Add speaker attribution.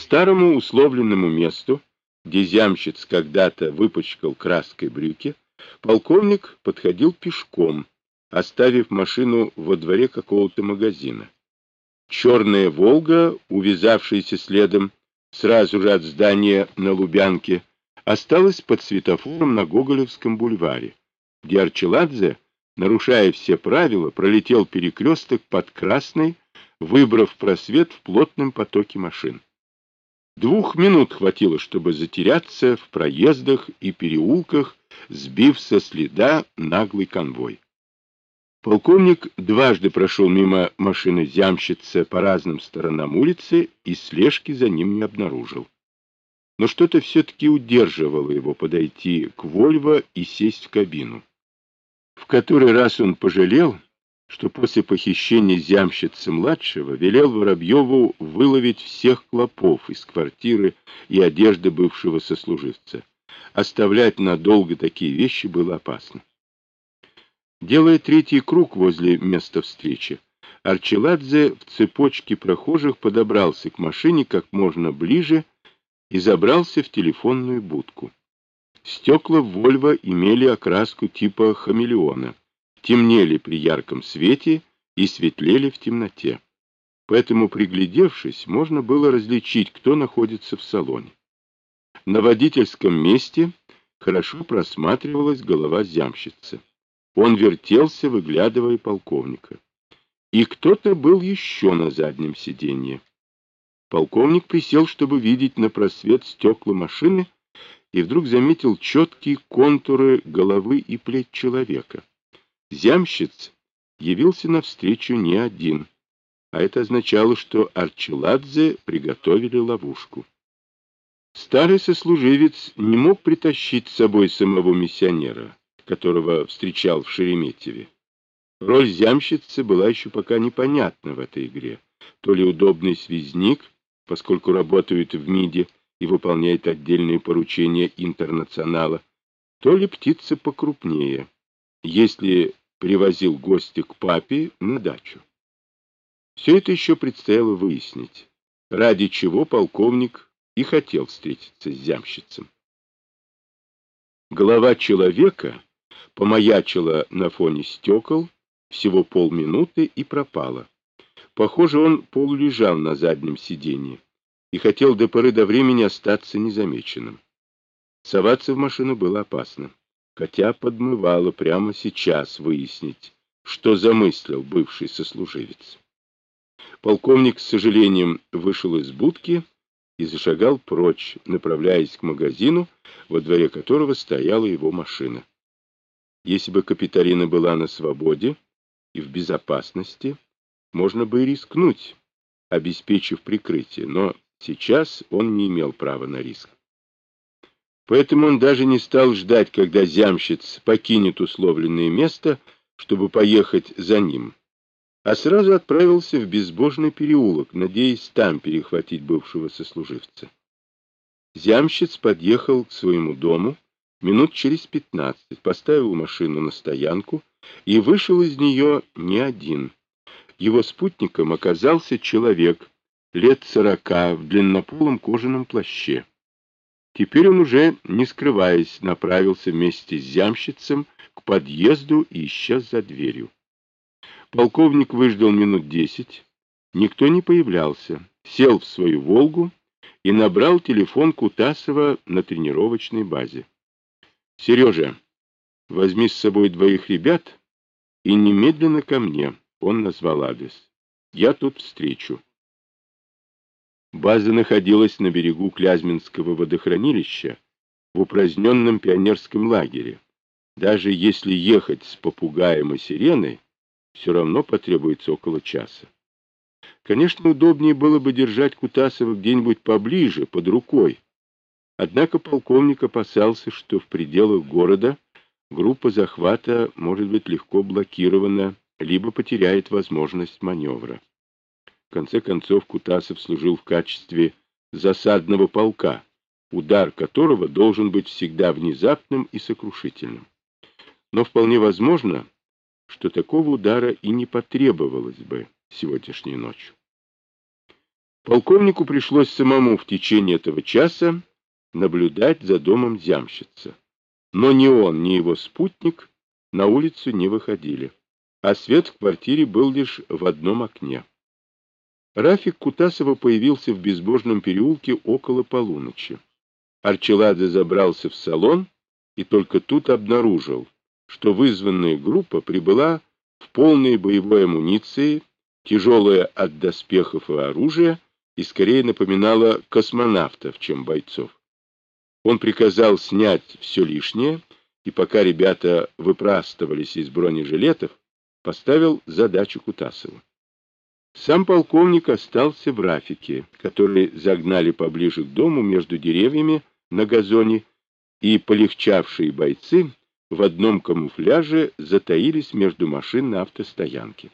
Speaker 1: старому условленному месту, где зямщиц когда-то выпачкал краской брюки, полковник подходил пешком, оставив машину во дворе какого-то магазина. Черная «Волга», увязавшаяся следом сразу же от здания на Лубянке, осталась под светофором на Гоголевском бульваре, где Арчеладзе, нарушая все правила, пролетел перекресток под Красной, выбрав просвет в плотном потоке машин. Двух минут хватило, чтобы затеряться в проездах и переулках, сбив со следа наглый конвой. Полковник дважды прошел мимо машины зямщица по разным сторонам улицы и слежки за ним не обнаружил. Но что-то все-таки удерживало его подойти к Вольво и сесть в кабину. В который раз он пожалел, что после похищения зямщицы-младшего велел Воробьеву выловить всех клопов из квартиры и одежды бывшего сослуживца. Оставлять надолго такие вещи было опасно. Делая третий круг возле места встречи, Арчеладзе в цепочке прохожих подобрался к машине как можно ближе и забрался в телефонную будку. Стекла Вольво имели окраску типа хамелеона темнели при ярком свете и светлели в темноте. Поэтому, приглядевшись, можно было различить, кто находится в салоне. На водительском месте хорошо просматривалась голова зямщицы. Он вертелся, выглядывая полковника. И кто-то был еще на заднем сиденье. Полковник присел, чтобы видеть на просвет стекла машины, и вдруг заметил четкие контуры головы и плеч человека. Зямщиц явился навстречу не один, а это означало, что Арчеладзе приготовили ловушку. Старый сослуживец не мог притащить с собой самого миссионера, которого встречал в Шереметьеве. Роль зямщицы была еще пока непонятна в этой игре. То ли удобный связник, поскольку работает в МИДе и выполняет отдельные поручения интернационала, то ли птица покрупнее. Если привозил гостя к папе на дачу. Все это еще предстояло выяснить, ради чего полковник и хотел встретиться с зямщицем. Голова человека помаячила на фоне стекол всего полминуты и пропала. Похоже, он полулежал на заднем сиденье и хотел до поры до времени остаться незамеченным. Соваться в машину было опасно хотя подмывало прямо сейчас выяснить, что замыслил бывший сослуживец. Полковник с сожалением вышел из будки и зашагал прочь, направляясь к магазину, во дворе которого стояла его машина. Если бы Капитарина была на свободе и в безопасности, можно бы и рискнуть, обеспечив прикрытие, но сейчас он не имел права на риск. Поэтому он даже не стал ждать, когда зямщиц покинет условленное место, чтобы поехать за ним, а сразу отправился в безбожный переулок, надеясь там перехватить бывшего сослуживца. Зямщиц подъехал к своему дому минут через пятнадцать, поставил машину на стоянку и вышел из нее не один. Его спутником оказался человек лет сорока в длиннополом кожаном плаще. Теперь он уже, не скрываясь, направился вместе с зямщицем к подъезду и исчез за дверью. Полковник выждал минут десять. Никто не появлялся. Сел в свою «Волгу» и набрал телефон Кутасова на тренировочной базе. «Сережа, возьми с собой двоих ребят и немедленно ко мне», — он назвал адрес. «Я тут встречу». База находилась на берегу Клязьминского водохранилища в упраздненном пионерском лагере. Даже если ехать с попугаем и сиреной, все равно потребуется около часа. Конечно, удобнее было бы держать Кутасова где-нибудь поближе, под рукой. Однако полковник опасался, что в пределах города группа захвата может быть легко блокирована, либо потеряет возможность маневра. Конце концов, Кутасов служил в качестве засадного полка, удар которого должен быть всегда внезапным и сокрушительным. Но вполне возможно, что такого удара и не потребовалось бы сегодняшней ночью. Полковнику пришлось самому в течение этого часа наблюдать за домом зямщица. Но ни он, ни его спутник на улицу не выходили, а свет в квартире был лишь в одном окне. Рафик Кутасова появился в безбожном переулке около полуночи. Арчеладзе забрался в салон и только тут обнаружил, что вызванная группа прибыла в полной боевой амуниции, тяжелая от доспехов и оружия, и скорее напоминала космонавтов, чем бойцов. Он приказал снять все лишнее, и пока ребята выпрастывались из бронежилетов, поставил задачу Кутасову. Сам полковник остался в Рафике, который загнали поближе к дому между деревьями на газоне, и полегчавшие бойцы в одном камуфляже затаились между машин на автостоянке.